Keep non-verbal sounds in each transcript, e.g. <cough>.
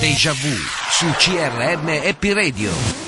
Deja vu su CRM Happy Radio.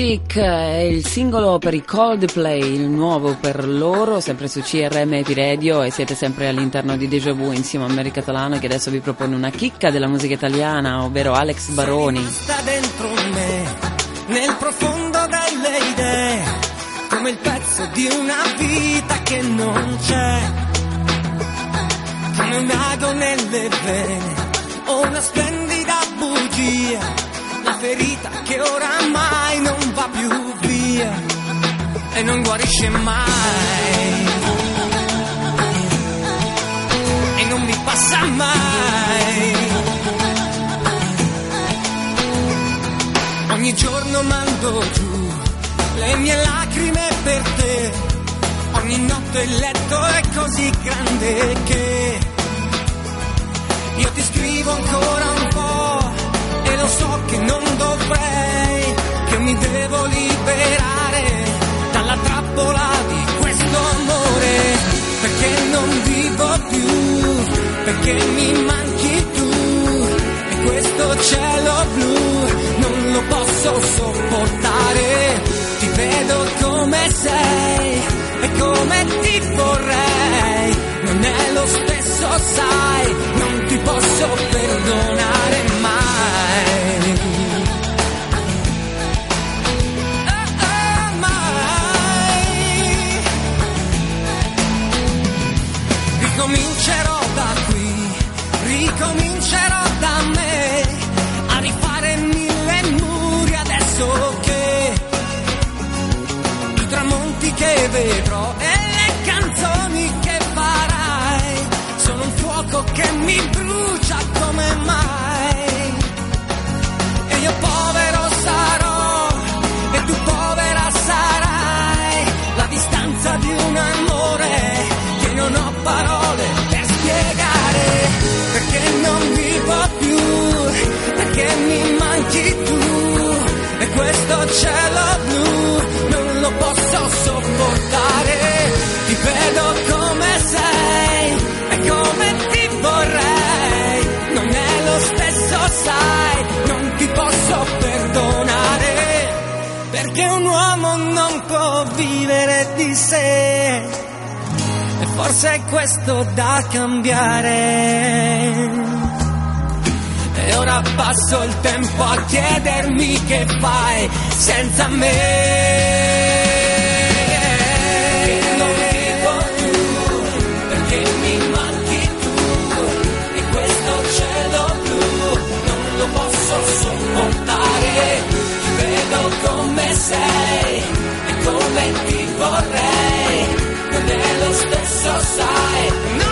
Magic è il singolo per i Coldplay, il nuovo per loro, sempre su CRM Epi Radio e siete sempre all'interno di Deja Vu insieme a Mary Catalano che adesso vi propone una chicca della musica italiana, ovvero Alex Baroni. sta dentro me, nel profondo delle idee, come il pezzo di una vita che non c'è, come un ago nelle vene, una splendida bugia, ferita che oramai non va più via e non guarisce mai. E non mi passa mai. Ogni giorno mando giù le mie lacrime per te. Ogni notte il letto è così grande che io ti scrivo ancora un po' lo so che non dovrei, che mi devo liberare dalla trappola di questo amore, perché non vivo più, perché mi manchi tu e questo cielo blu non lo posso sopportare. Ti vedo come sei e come ti vorrei. Non è lo stesso, sai, non ti posso perdonare mai. Ah, mai. Ricomincerò da qui, ricomincerò da me a rifare mille muri adesso che vedrò e le canzoni che farai. Sono un fuoco che mi brucia come mai. E io povero sarò e tu povera sarai, la distanza di un amore che non ho parole per spiegare, perché non vivo più, perché mi manchi tu. E questo cielo blu sopportare, ti vedo come sei e come ti vorrei, non è lo stesso sai, non ti posso perdonare, perché un uomo non può vivere di sé. E forse è questo da cambiare. E ora passo il tempo a chiedermi che fai senza me. Sei e come ti vorrei. Non è lo stesso, sai. Non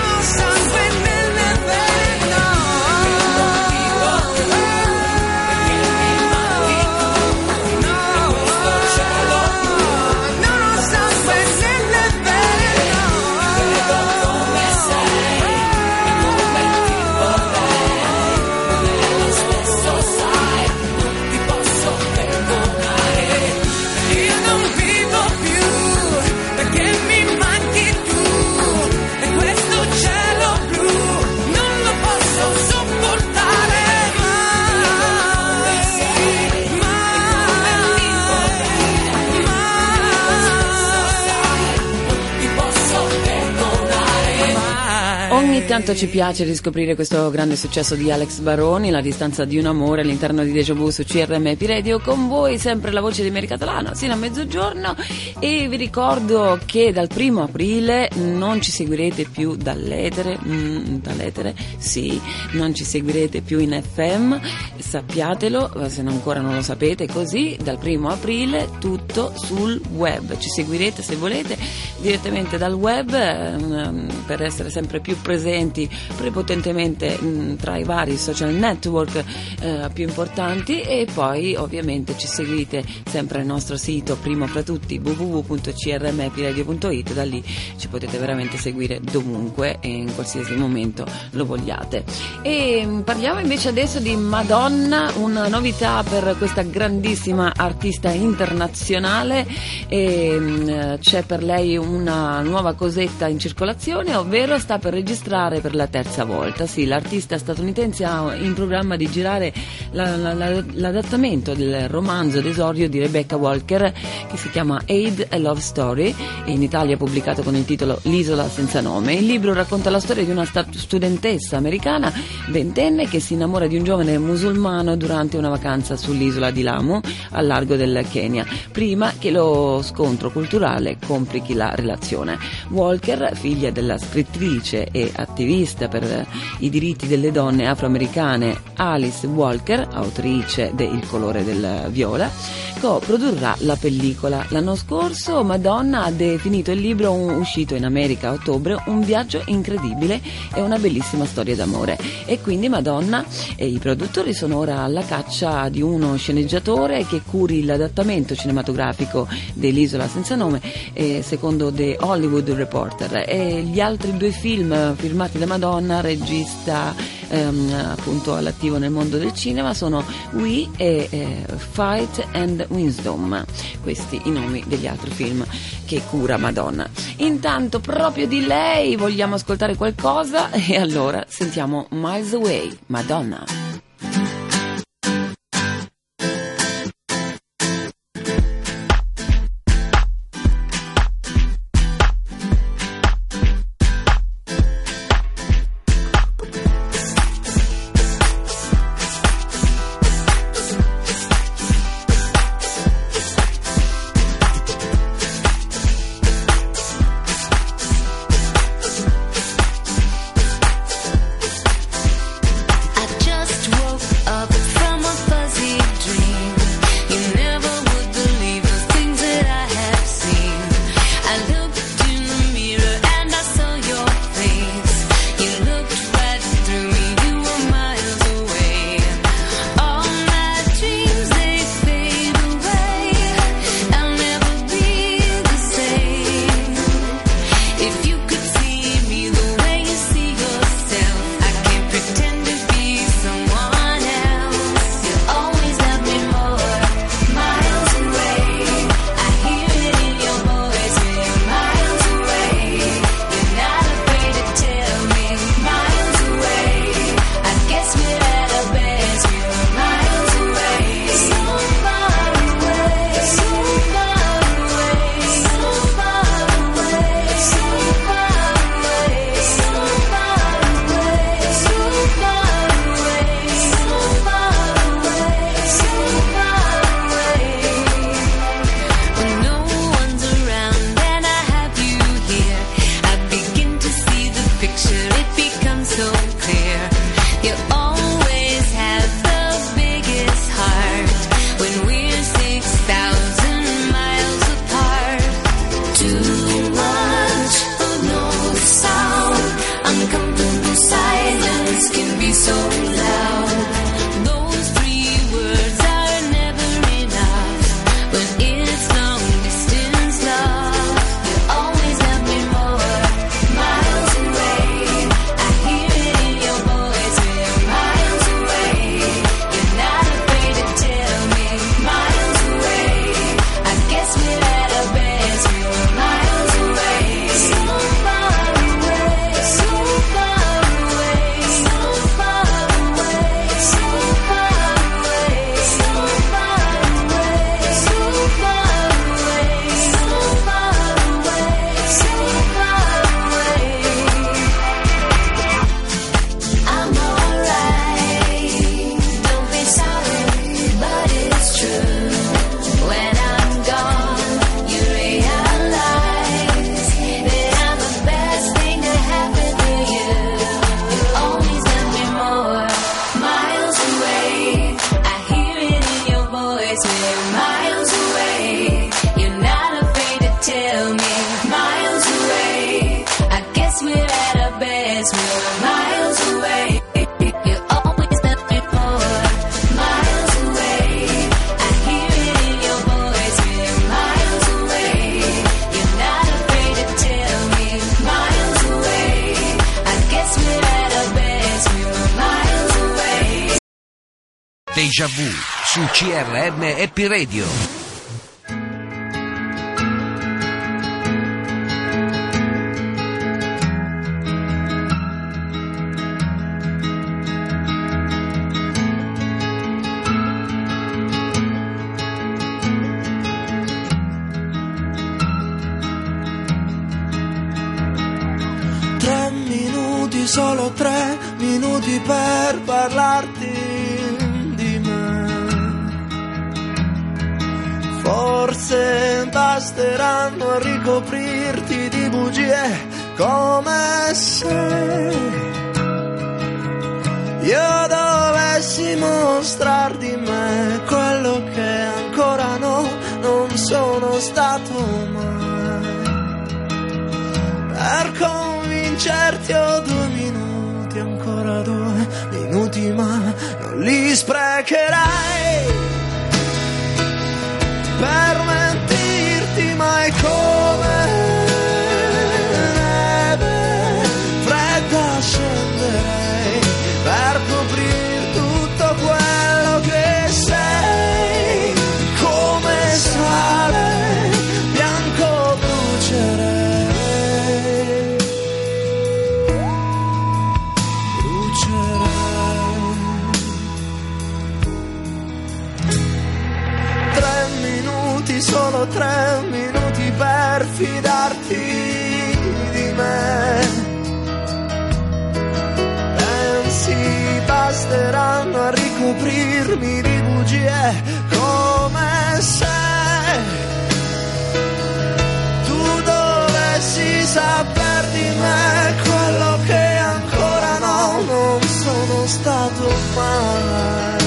Tanto ci piace riscoprire questo grande successo di Alex Baroni, La distanza di un amore all'interno di Deja Vu su CRM Radio. Con voi, sempre la voce di Mary Catalano, sino a mezzogiorno. E vi ricordo che dal primo aprile non ci seguirete più dall'etere, mm, dall'etere, sì, non ci seguirete più in FM, sappiatelo, se ancora non lo sapete, così dal primo aprile tutto sul web, ci seguirete se volete direttamente dal web ehm, per essere sempre più presenti prepotentemente mh, tra i vari social network eh, più importanti. E poi ovviamente ci seguite sempre al nostro sito primo fra tutti www.crmpiradio.it da lì ci potete veramente seguire dovunque e in qualsiasi momento lo vogliate. E mh, parliamo invece adesso di Madonna una novità per questa grandissima artista internazionale. E, mh, c'è per lei una nuova cosetta in circolazione ovvero sta per registrare per la terza volta. Sì, l'artista statunitense ha in programma di girare la- la- la- l'adattamento del romanzo d'esordio di Rebecca Walker che si chiama Aid a Love Story in Italia pubblicato con il titolo L'isola senza nome. Il libro racconta la storia di una studentessa americana ventenne che si innamora di un giovane musulmano durante una vacanza sull'isola di Lamu al largo del Kenya, prima che lo scontro culturale complichi la relazione. Walker, figlia della scrittrice e attivista per i diritti delle donne afroamericane Alice Walker, autrice de Il colore del viola, coprodurrà la pellicola. L'anno scorso Madonna ha definito il libro uscito in America a ottobre un viaggio incredibile e una bellissima storia d'amore. E quindi Madonna e i produttori sono ora alla caccia di uno sceneggiatore che curi l'adattamento cinematografico dell'Isola senza nome, eh, secondo The Hollywood Reporter. E gli altri due film firmati da Madonna, regista ehm, appunto all'attivo nel mondo del cinema, sono We e eh, Fight and Wisdom. Questi i nomi degli altri film che cura Madonna. Intanto proprio di lei vogliamo ascoltare qualcosa e allora sentiamo Miles Away, Madonna. To. Happy Radio. Solo tre minuti per parlarti Forse basteranno a ricoprirti di bugie come se io dovessi mostrar di me quello che ancora no, non sono stato mai. Per convincerti ho due minuti, ancora due minuti, ma non li sprecherai per mentirti mai come basteranno a ricoprirmi di bugie come se tu dovessi saper di me quello che ancora no, non sono stato mai.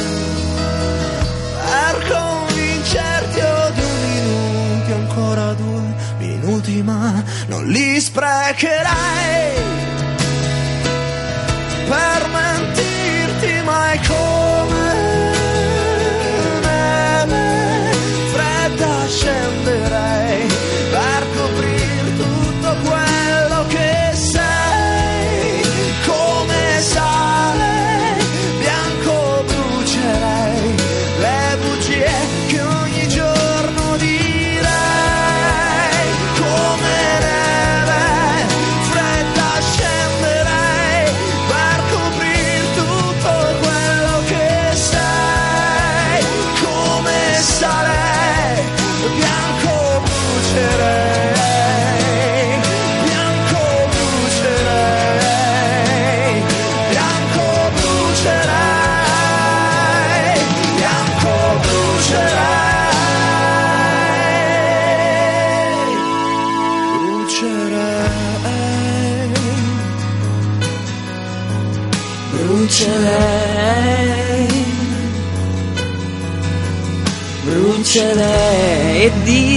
Per convincerti ho due minuti, ancora due minuti, ma non li sprecherai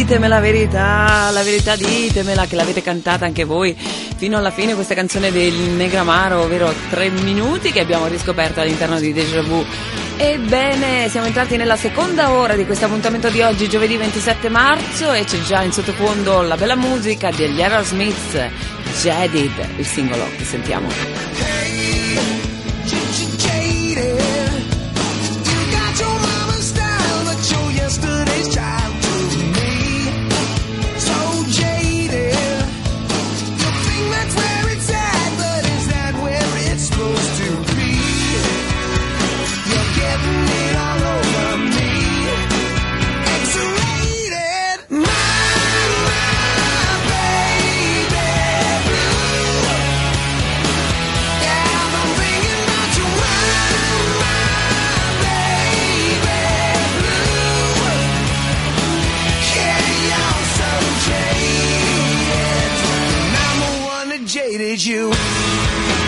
ditemi la verità, la verità ditemela che l'avete cantata anche voi fino alla fine questa canzone del Negramaro, ovvero tre minuti che abbiamo riscoperto all'interno di Deja Vu. Ebbene, siamo entrati nella seconda ora di questo appuntamento di oggi, giovedì 27 marzo, e c'è già in sottofondo la bella musica degli Aerosmith, Jadid, il singolo che sentiamo. Jaded you.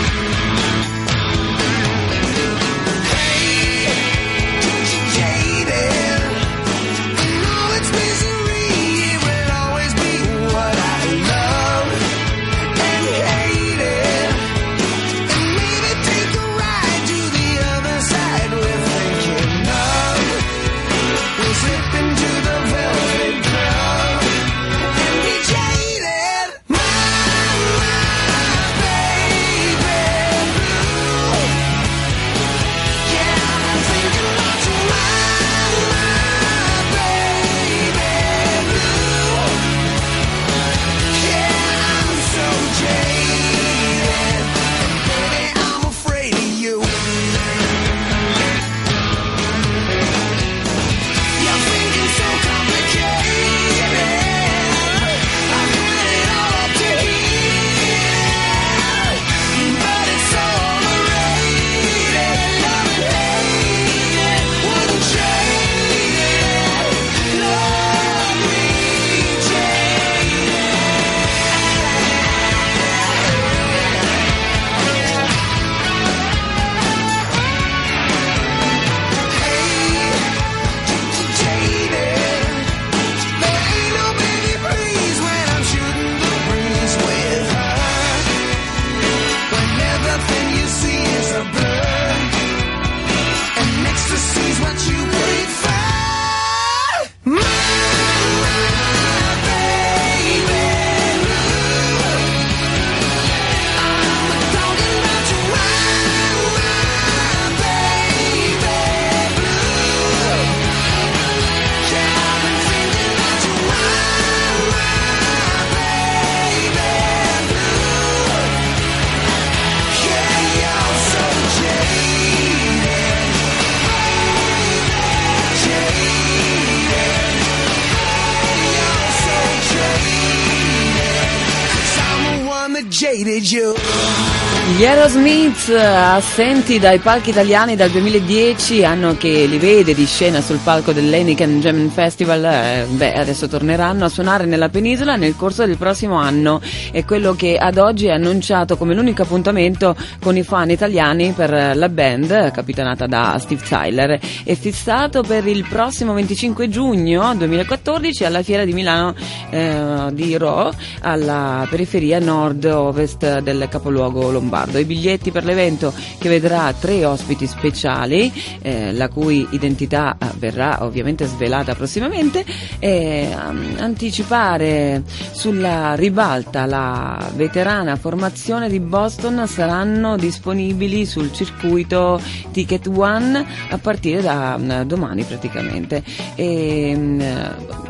Gli Aerosmith, assenti dai palchi italiani dal 2010, anno che li vede di scena sul palco dell'Heineken German Festival, eh, beh, adesso torneranno a suonare nella penisola nel corso del prossimo anno. È quello che ad oggi è annunciato come l'unico appuntamento con i fan italiani per la band, capitanata da Steve Tyler, è fissato per il prossimo 25 giugno 2014 alla Fiera di Milano eh, di Ro, alla periferia nord-ovest del capoluogo lombardo. I biglietti per l'evento che vedrà tre ospiti speciali, eh, la cui identità eh, verrà ovviamente svelata prossimamente, e um, anticipare sulla ribalta la veterana formazione di Boston. Saranno disponibili sul circuito Ticket One a partire da um, domani praticamente. E, um,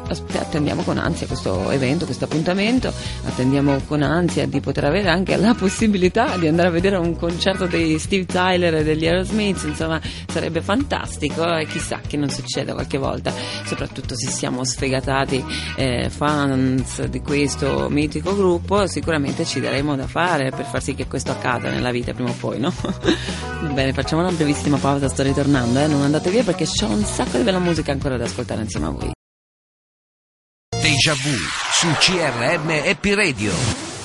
attendiamo con ansia questo evento, questo appuntamento, attendiamo con ansia di poter avere anche la possibilità di andare a vedere un concerto di Steve Tyler e degli Aerosmith, insomma sarebbe fantastico e chissà che non succeda qualche volta, soprattutto se siamo sfegatati eh, fans di questo mitico gruppo, sicuramente ci daremo da fare per far sì che questo accada nella vita prima o poi, no? <laughs> Bene, facciamo una brevissima pausa, sto ritornando, eh? non andate via perché c'ho un sacco di bella musica ancora da ascoltare insieme a voi. Deja vu su CRM Happy Radio.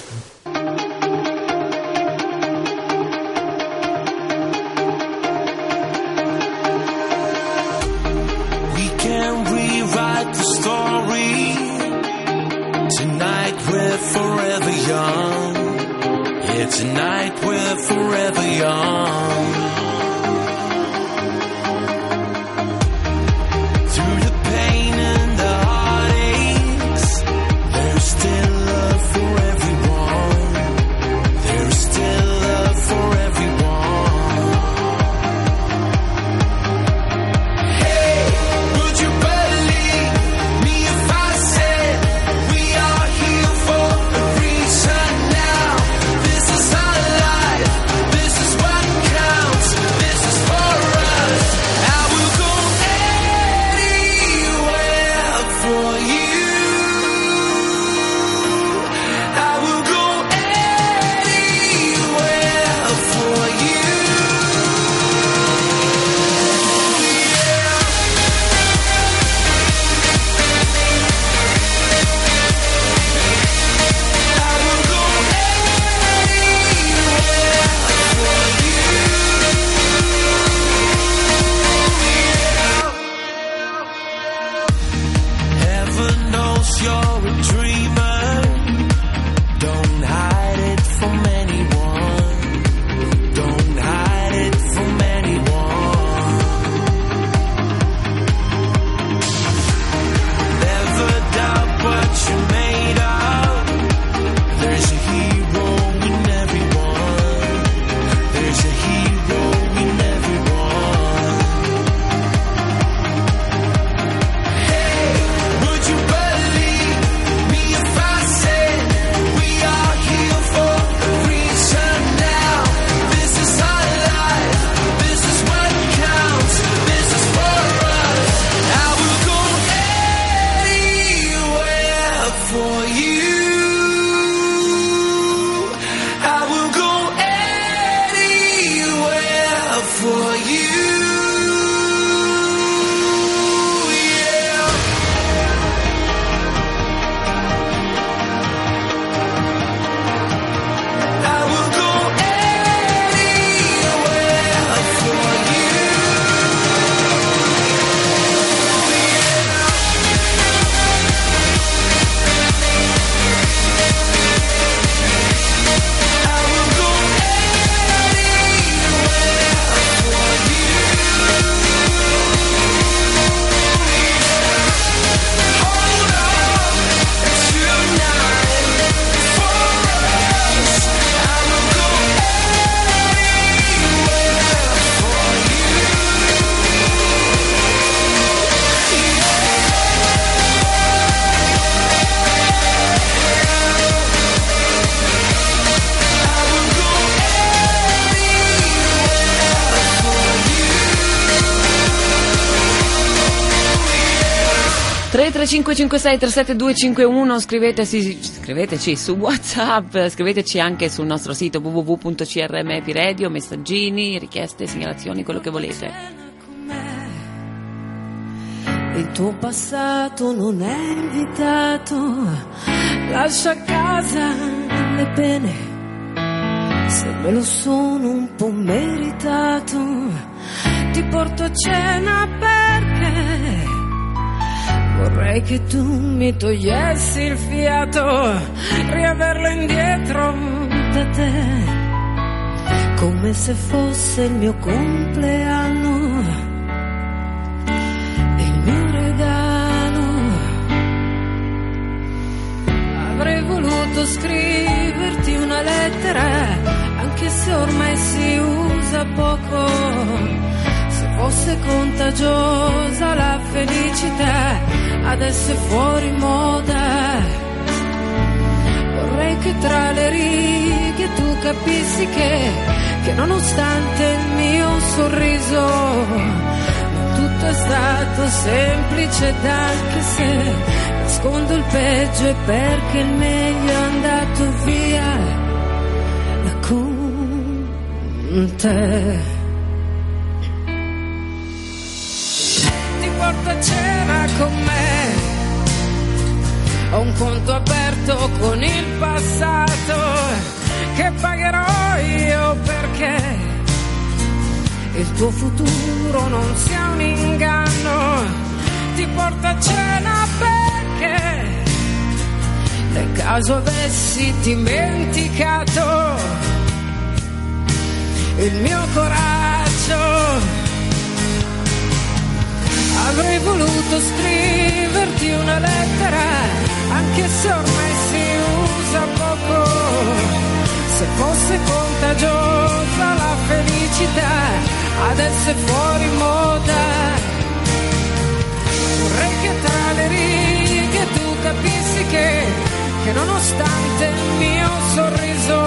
The story. Tonight we're forever young. Yeah, tonight we're forever young. 33556 37251 scriveteci, scriveteci su Whatsapp, scriveteci anche sul nostro sito www.crmepiradio, messaggini, richieste, segnalazioni, quello che volete. Il tuo passato non è invitato, lascia a casa le pene, se me lo sono un po' meritato, ti porto a cena perché vorrei che tu mi togliessi il fiato, riaverlo indietro da te, come se fosse il mio compleanno il mio regalo. Avrei voluto scriverti una lettera, anche se ormai si usa poco. Se fosse contagiosa la felicità, adesso è fuori moda. Vorrei che tra le righe tu capissi che, che nonostante il mio sorriso, tutto è stato semplice anche se nascondo il peggio è perché il meglio è andato via con te. Ti porto a cena con me ho un conto aperto con il passato che pagherò io perché il tuo futuro non sia un inganno. Ti porto a cena perché nel caso avessi dimenticato il mio coraggio. Avrei voluto scriverti una lettera, anche se ormai si usa poco. Se fosse contagiosa la felicità, adesso è fuori moda. Vorrei che tra le righe tu capissi che, che nonostante il mio sorriso,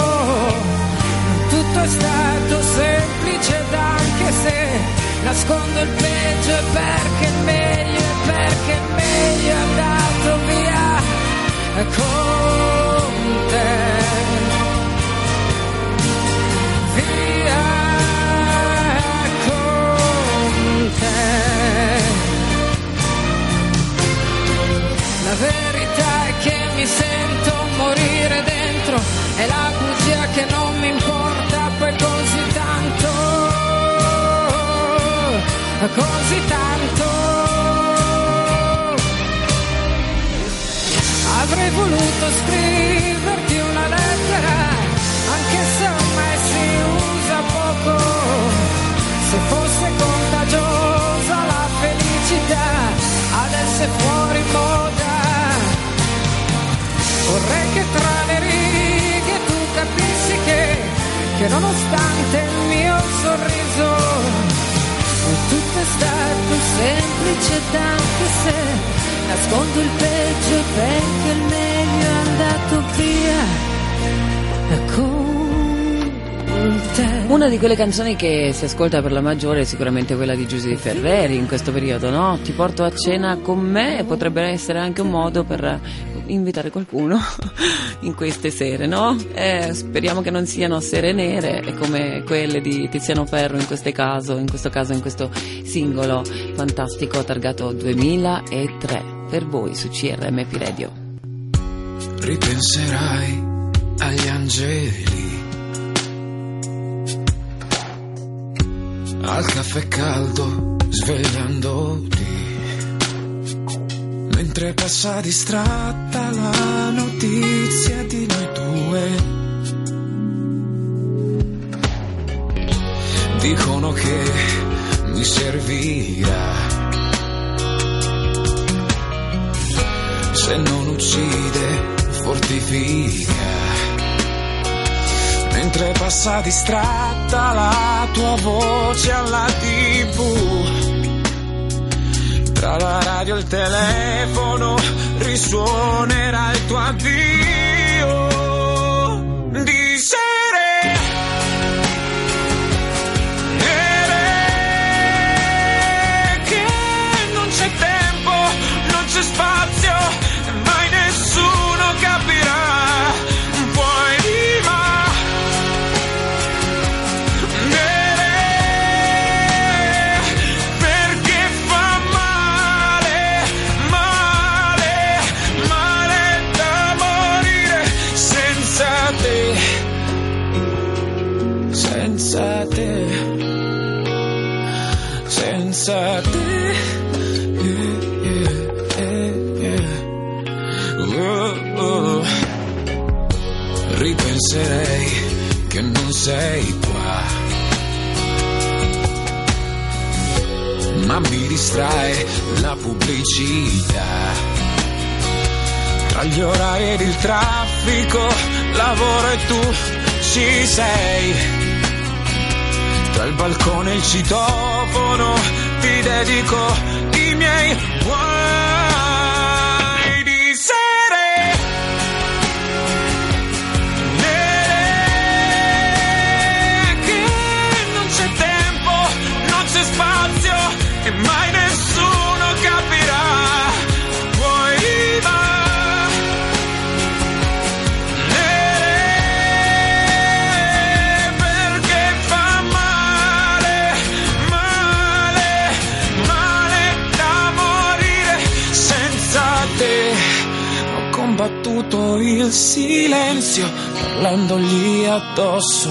tutto è stato semplice anche se nascondo il peggio è perché il meglio è perché il meglio è andato. Via con te. La verità è che mi sento morire dentro, è la bugia che non mi importa così tanto. Avrei voluto scriverti una lettera, anche se ormai si usa poco. Se fosse contagiosa la felicità, adesso è fuori moda. Vorrei che tra le righe tu capissi che, che nonostante il mio sorriso, non tutto è stato semplice anche se nascondo il peggio perché il meglio è andato via con te. Una di quelle canzoni che si ascolta per la maggiore è sicuramente quella di Giuseppe Ferreri in questo periodo, no? Ti porto a cena con me potrebbe essere anche un modo per invitare qualcuno in queste sere, no? Eh, speriamo che non siano sere nere come quelle di Tiziano Ferro in questo caso, in questo caso in questo singolo fantastico targato 2003 per voi su CRMP Radio. ripenserai agli angeli, al caffè caldo svegliandoti, mentre passa distratta la notizia di noi due. Dicono che mi servirà se non uccide, fortifica. Mentre passa distratta la tua voce alla tv. Tra la radio e il telefono risuonerà il tuo addio. Pubblicità. Tra gli orari ed il traffico, lavoro e tu ci sei. Tra il balcone e il citofono ti dedico i miei il silenzio parlandogli addosso.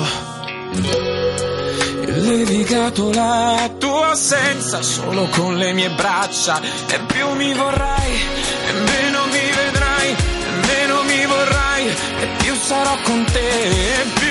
E levigato la tua assenza solo con le mie braccia e più mi vorrai e meno mi vedrai e meno mi vorrai e più sarò con te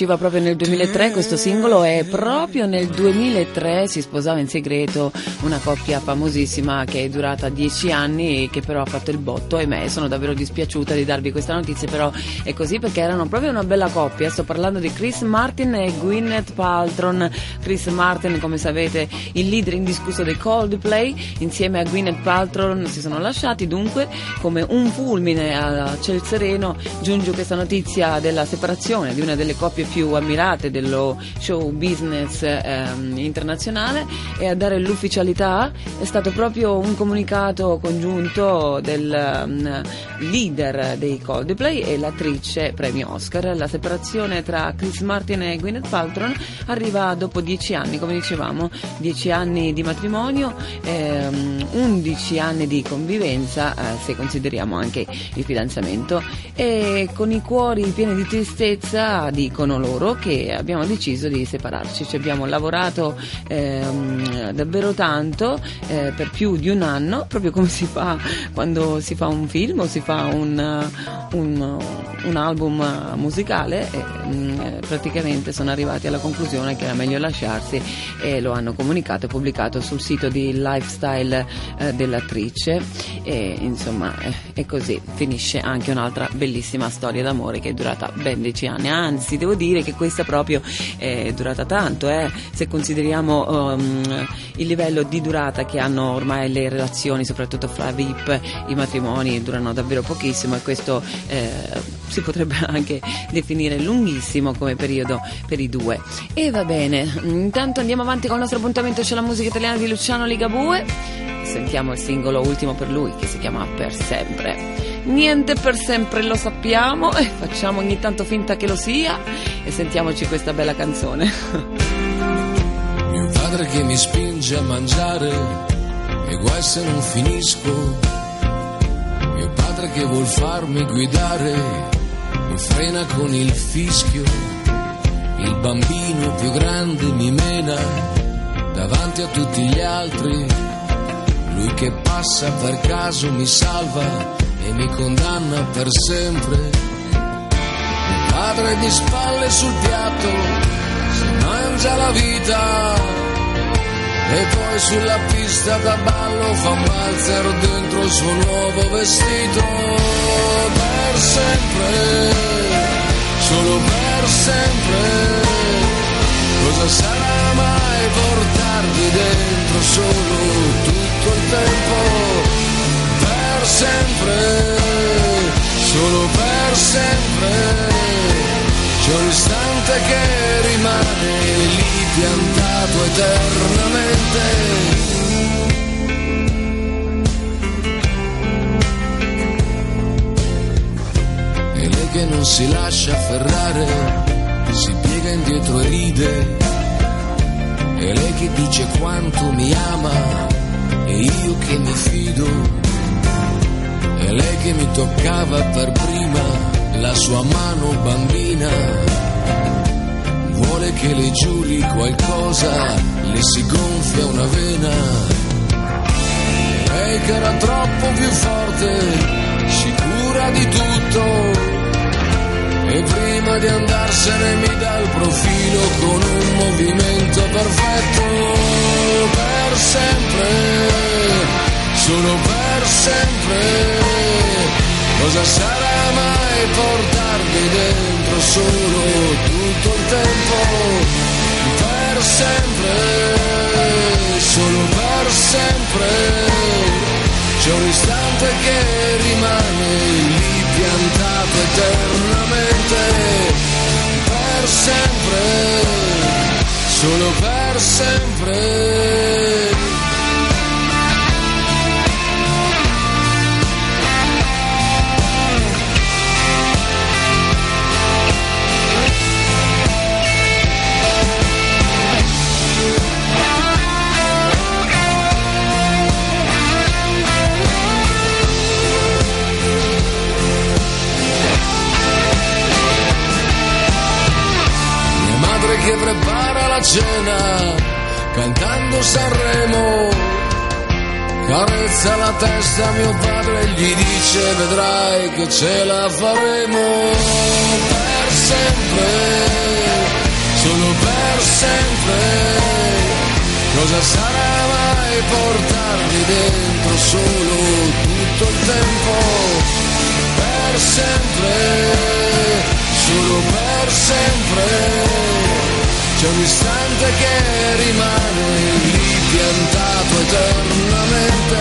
usciva proprio nel 2003 questo singolo e proprio nel 2003 si sposava in segreto una coppia famosissima che è durata dieci anni e che però ha fatto il botto e me sono davvero dispiaciuta di darvi questa notizia però è così perché erano proprio una bella coppia. Sto parlando di Chris Martin e Gwyneth Paltron Chris Martin come sapete il leader indiscusso dei Coldplay. Insieme a Gwyneth Paltron si sono lasciati. Dunque come un fulmine a ciel sereno giunge questa notizia della separazione di una delle coppie più ammirate dello show business ehm, internazionale e a dare l'ufficialità è stato proprio un comunicato congiunto del ehm, leader dei Coldplay e l'attrice premio Oscar. La separazione tra Chris Martin e Gwyneth Paltrow arriva dopo dieci anni, come dicevamo, dieci anni di matrimonio, ehm, 11 anni di convivenza, eh, se consideriamo anche il fidanzamento, e con i cuori pieni di tristezza dicono loro che abbiamo deciso di separarci, ci abbiamo lavorato ehm, davvero tanto eh, per più di un anno, proprio come si fa quando si fa un film o si fa un, un- un album musicale e mm, eh, praticamente sono arrivati alla conclusione che era meglio lasciarsi e lo hanno comunicato e pubblicato sul sito di lifestyle eh, dell'attrice. E insomma eh, è così finisce anche un'altra bellissima storia d'amore che è durata ben dieci anni. Anzi devo dire che questa proprio è durata tanto eh, se consideriamo ehm, il livello di durata che hanno ormai le relazioni soprattutto fra VIP i matrimoni durano davvero pochissimo e questo eh, si potrebbe <laughs> anche definire lunghissimo come periodo per i due. E va bene, intanto andiamo avanti con il nostro appuntamento, c'è la musica italiana di Luciano Ligabue. Sentiamo il singolo ultimo per lui che si chiama Per sempre. Niente per sempre lo sappiamo <laughs> e facciamo ogni tanto finta che lo sia e sentiamoci questa bella canzone. <laughs> Mio padre che mi spinge a mangiare e guai se non finisco. Mio padre che vuol farmi guidare frena con il fischio. Il bambino più grande mi mena davanti a tutti gli altri. Lui che passa per caso mi salva e mi condanna per sempre. Mio padre di spalle sul piatto si mangia la vita E poi sulla pista da ballo fa un valzer dentro il suo nuovo vestito sempre, solo per sempre. Cosa sarà mai portarvi dentro solo tutto il tempo? Per sempre, solo per sempre. C'è un istante che rimane lì piantato eternamente. Che non si lascia afferrare, si piega indietro e ride. E lei che dice quanto mi ama, e io che mi fido. E lei che mi toccava per prima la sua mano bambina. Vuole che le giuri qualcosa, le si gonfia una vena. Lei che era troppo più forte, sicura di tutto. E prima di andarsene mi dà il profilo con un movimento perfetto. Per sempre, solo per sempre. Cosa sarà mai portarmi dentro solo tutto il tempo? Per sempre, solo per sempre. C'è un istante che rimane lì piantato eternamente. Per sempre, solo per sempre. Cena, cantando Sanremo, carezza la testa a mio padre e gli dice vedrai che ce la faremo per sempre, solo per sempre. Cosa sarà mai portarmi dentro solo tutto il tempo? Per sempre, solo per sempre. C'è un istante che rimane lì piantato eternamente.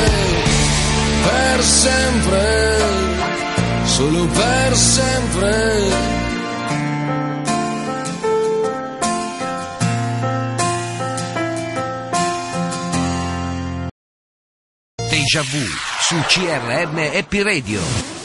Per sempre, solo per sempre. Deja Vu su CRM Happy Radio.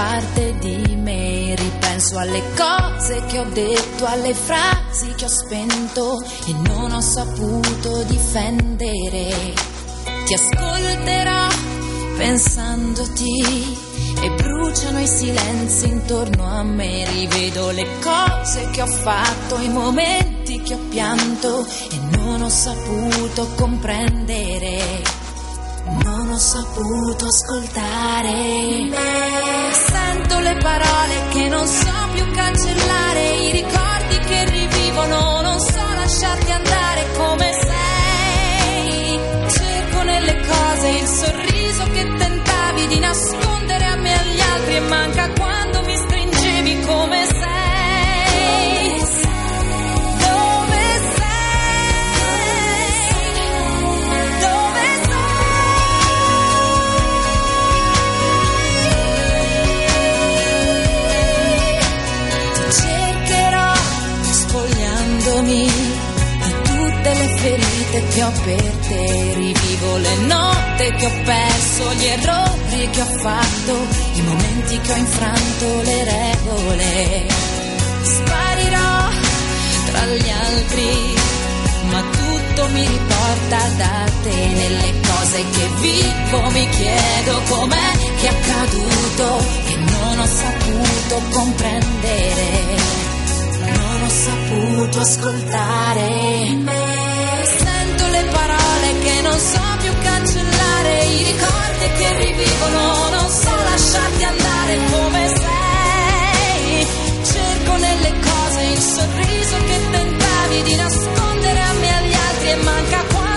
Parte di me. Ripenso alle cose che ho detto, alle frasi che ho spento e non ho saputo difendere. Ti ascolterò pensandoti e bruciano i silenzi intorno a me. Rivedo le cose che ho fatto, i momenti che ho pianto e non ho saputo comprendere. Saputo ascoltare me. Sento le parole che non so più cancellare, i ricordi che rivivono, non so lasciarti andare come sei. Cerco nelle cose il sorriso che tentavi di nascondere a me e agli altri e manca quando mi stringevi come sei. Che ho per te. Rivivo le notte che ho perso, gli errori che ho fatto, i momenti che ho infranto le regole. Sparirò tra gli altri, ma tutto mi riporta da te. Nelle cose che vivo mi chiedo com'è che è accaduto, che non ho saputo comprendere. voluto ascoltare me. Sento le parole che non so più cancellare, i ricordi che rivivono, non so lasciarti andare come sei. Cerco nelle cose il sorriso che tentavi di nascondere a me e agli altri e manca quando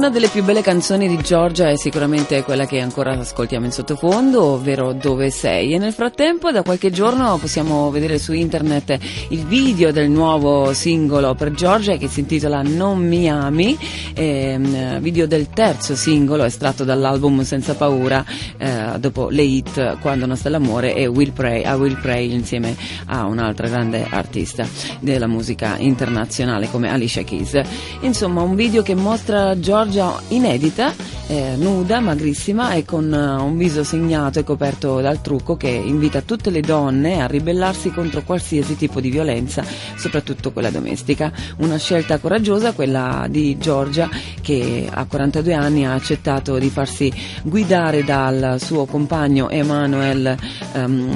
Una delle più belle canzoni di Giorgia è sicuramente quella che ancora ascoltiamo in sottofondo, ovvero Dove sei? E nel frattempo da qualche giorno possiamo vedere su internet il video del nuovo singolo per Giorgia che si intitola Non mi ami, ehm, video del terzo singolo estratto dall'album Senza paura, eh, dopo le hit Quando non sta l'amore e Will Pray, a Will Pray insieme a un'altra grande artista della musica internazionale come Alicia Keys. Insomma, un video che mostra Giorgia inedita, eh, nuda, magrissima e con eh, un viso segnato e coperto dal trucco che invita tutte le donne a ribellarsi contro qualsiasi tipo di violenza, soprattutto quella domestica. Una scelta coraggiosa, quella di Giorgia che a 42 anni ha accettato di farsi guidare dal suo compagno Emanuel, ehm,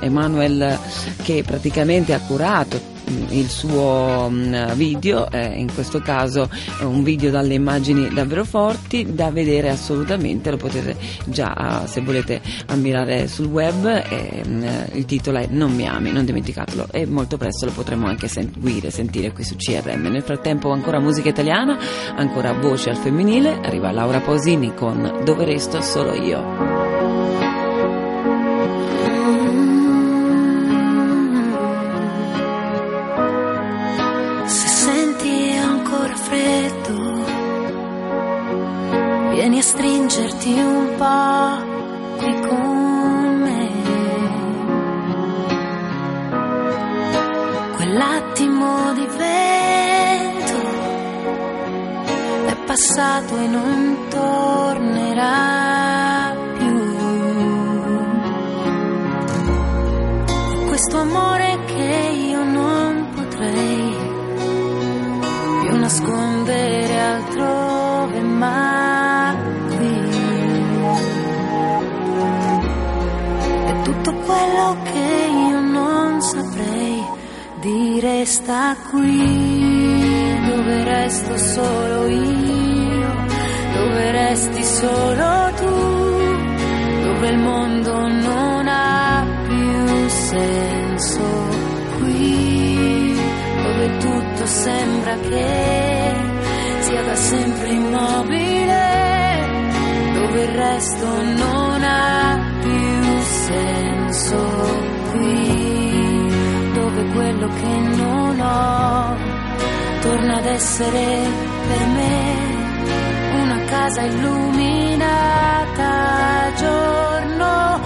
eh, Emanuel che praticamente ha curato il suo mm, video, eh, in questo caso un video dalle immagini davvero forti da vedere assolutamente, lo potete già se volete ammirare sul web, eh, il titolo è Non mi ami, non dimenticatelo e molto presto lo potremo anche seguire, sentire qui su CRM. Nel frattempo ancora musica italiana, ancora voce al femminile, arriva Laura Pausini con Dove resto solo io. Vieni a stringerti un po' qui con me. Quell'attimo di vento è passato e non tornerà più. Questo amore che io non potrei più nascondere altrove quello che io non saprei. Dire sta qui dove resto solo io dove resti solo tu dove il mondo non ha più senso. Qui dove tutto sembra che sia da sempre immobile, dove il resto non ha più senso quello che non ho. Torna ad essere per me una casa illuminata giorno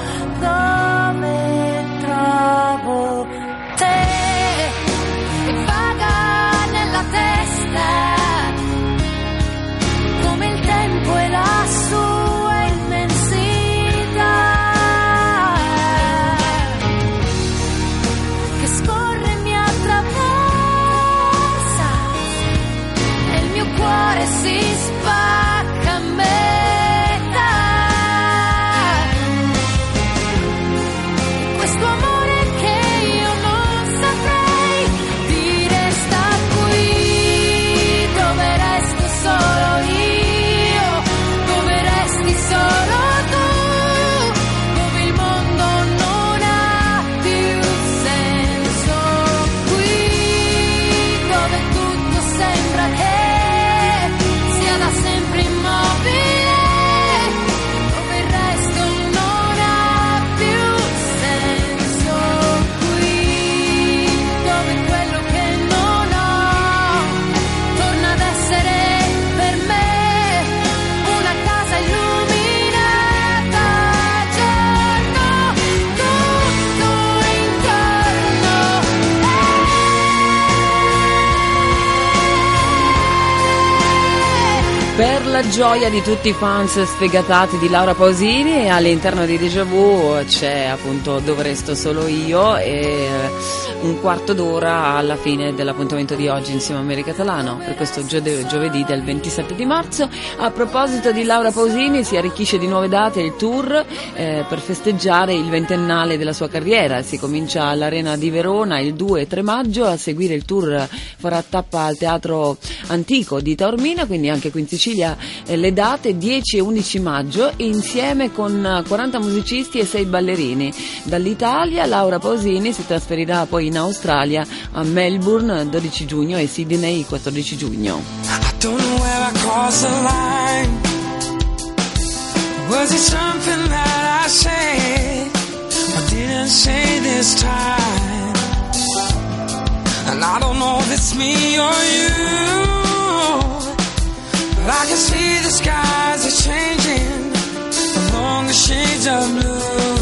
la gioia di tutti i fans sfegatati di Laura Pausini, all'interno di Deja Vu c'è appunto Dove resto solo io e un quarto d'ora alla fine dell'appuntamento di oggi insieme a America Catalano per questo giovedì del 27 di marzo. A proposito di Laura Pausini si arricchisce di nuove date il tour eh, per festeggiare il ventennale della sua carriera. Si comincia all'Arena di Verona il 2 e 3 maggio, a seguire il tour farà tappa al Teatro Antico di Taormina, quindi anche qui in Sicilia eh, le date 10 e 11 maggio insieme con eh, 40 musicisti e 6 ballerini. Dall'Italia Laura Pausini si trasferirà poi in Australia a Melbourne 12 giugno e Sydney 14 giugno. I don't know where I crossed the line. Was it something that didn't say this time? And I don't know if it's me or you, but I can see the skies are changing along the shades of blue.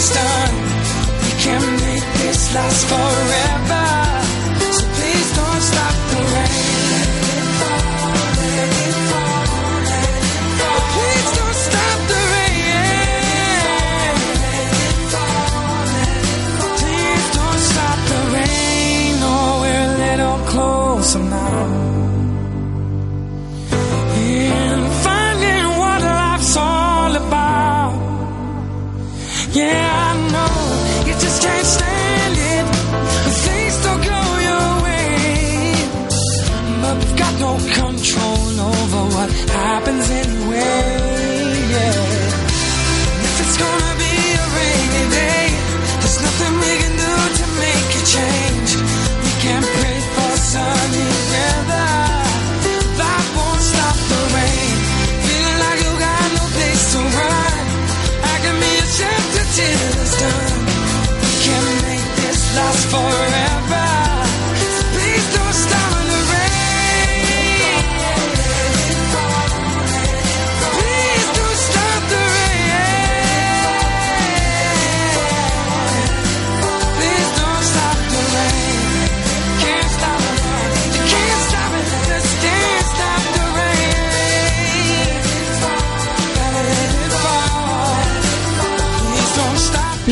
We can make this last forever. Can't stand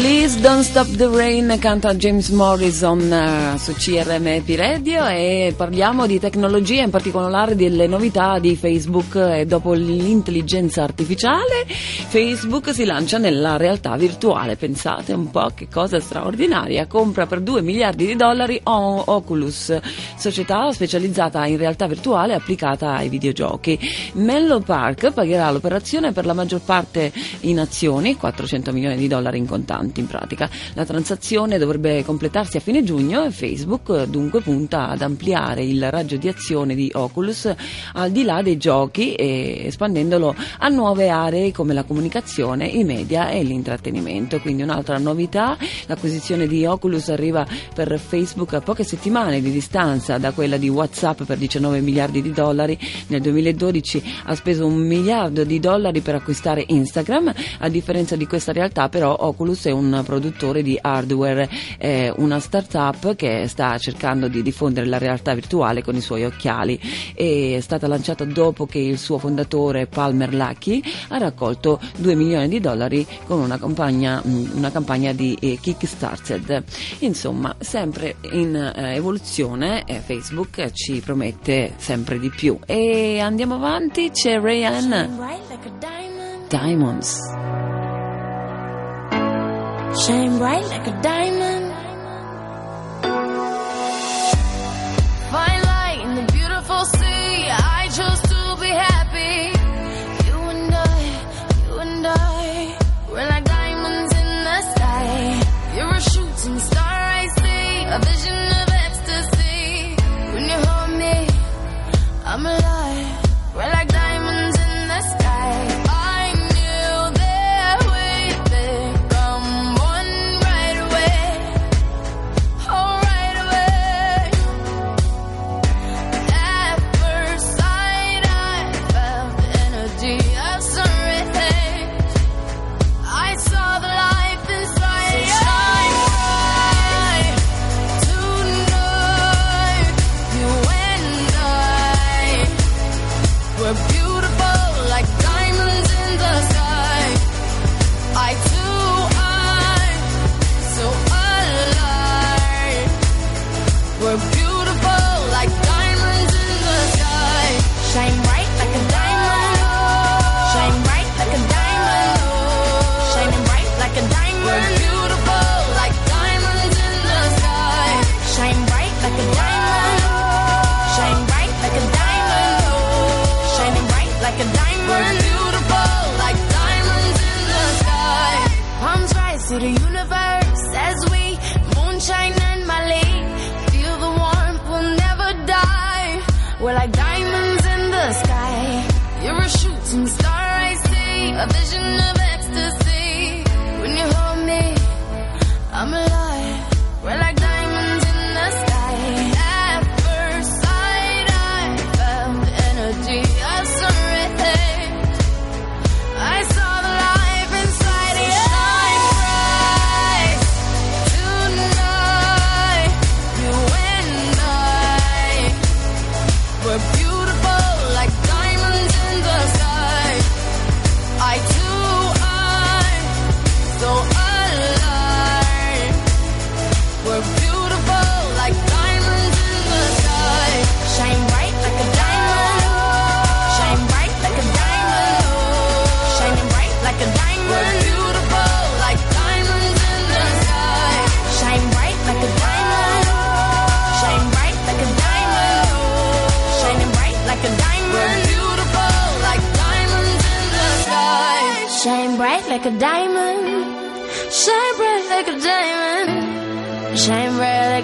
Please Don't Stop the Rain canta James Morrison eh, su CRM Happy Radio e parliamo di tecnologia, in particolare delle novità di Facebook e dopo l'intelligenza artificiale. Facebook si lancia nella realtà virtuale, pensate un po' che cosa straordinaria, compra per 2 miliardi di dollari Oculus, società specializzata in realtà virtuale applicata ai videogiochi. Menlo Park pagherà l'operazione per la maggior parte in azioni, 400 milioni di dollari in contanti avanti in pratica. La transazione dovrebbe completarsi a fine giugno e Facebook eh, dunque punta ad ampliare il raggio di azione di Oculus al di là dei giochi e espandendolo a nuove aree come la comunicazione, i media e l'intrattenimento. Quindi un'altra novità, l'acquisizione di Oculus arriva per Facebook a poche settimane di distanza da quella di WhatsApp per 19 miliardi di dollari. Nel 2012 ha speso un miliardo di dollari per acquistare Instagram. A differenza di questa realtà però Oculus è un produttore di hardware, è una startup che sta cercando di diffondere la realtà virtuale con i suoi occhiali. È stata lanciata dopo che il suo fondatore Palmer Luckey ha raccolto 2 milioni di dollari con una campagna, mh, una campagna di eh, Kickstarter. Insomma, sempre in eh, evoluzione eh, Facebook ci promette sempre di più. E andiamo avanti, c'è Rayan Bright like a diamond. Diamonds. Shine bright like a diamond. Fine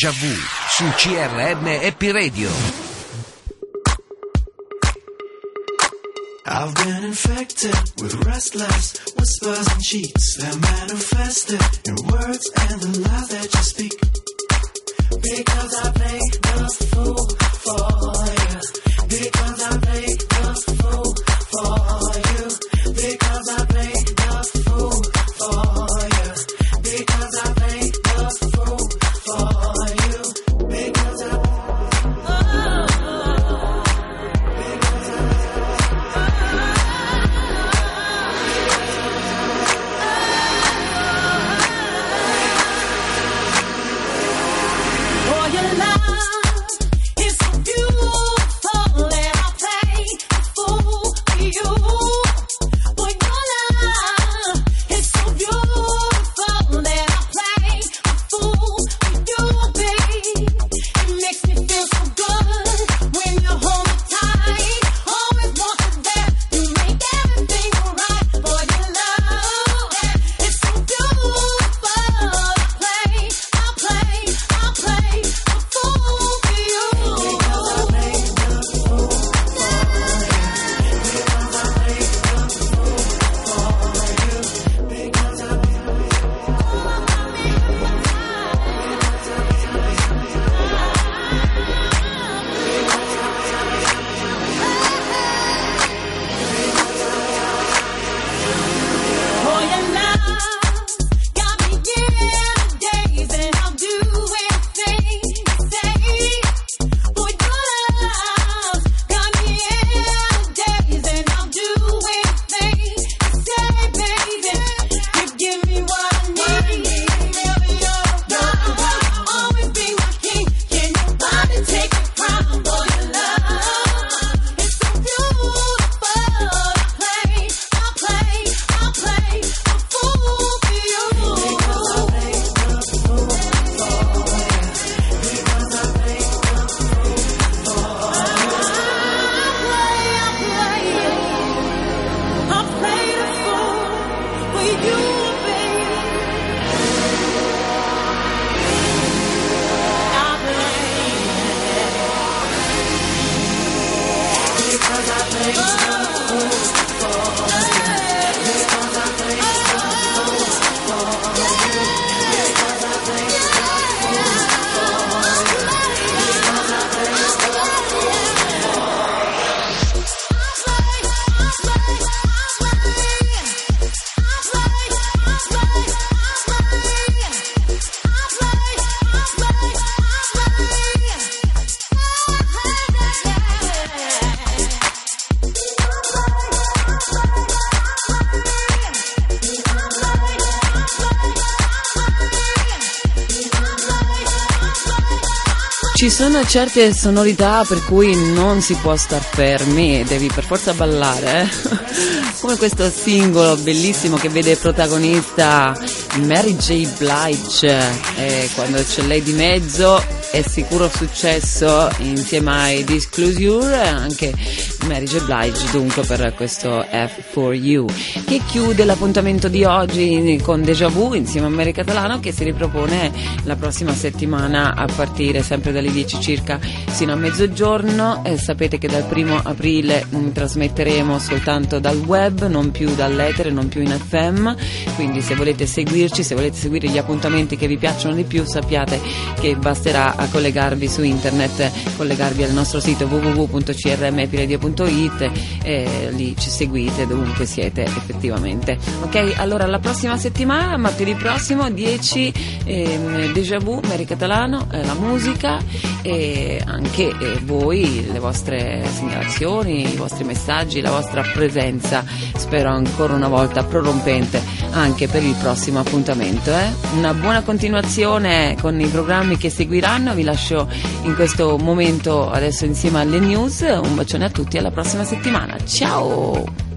Deja vu su CRM Happy Radio. I've been infected with restless whispers and cheats that manifested in words and the lies that you speak. Because I play the fool for you. Because I sono certe sonorità per cui non si può star fermi, devi per forza ballare, eh? <laughs> come questo singolo bellissimo che vede protagonista Mary J. Blige, e quando c'è lei di mezzo è sicuro successo insieme ai Disclosure, anche Mary J. Blige dunque per questo F4U, che chiude l'appuntamento di oggi con Deja Vu insieme a Mary Catalano che si ripropone la prossima settimana a partire sempre dalle 10 circa sino a mezzogiorno e sapete che dal primo aprile mh, trasmetteremo soltanto dal web, non più dall'etere, non più in FM, quindi se volete seguirci, se volete seguire gli appuntamenti che vi piacciono di più sappiate che basterà a collegarvi su internet, collegarvi al nostro sito www.crmepiradio.it e lì ci seguite dovunque siete effettivamente. Ok, allora la prossima settimana, martedì prossimo, 10 ehm, Deja Vu, Mary Catalano, eh, la musica e anche eh, voi, le vostre segnalazioni, i vostri messaggi, la vostra presenza, spero ancora una volta prorompente anche per il prossimo appuntamento. eh. Una buona continuazione con i programmi che seguiranno, vi lascio in questo momento adesso insieme alle news, un bacione a tutti, alla prossima settimana, ciao!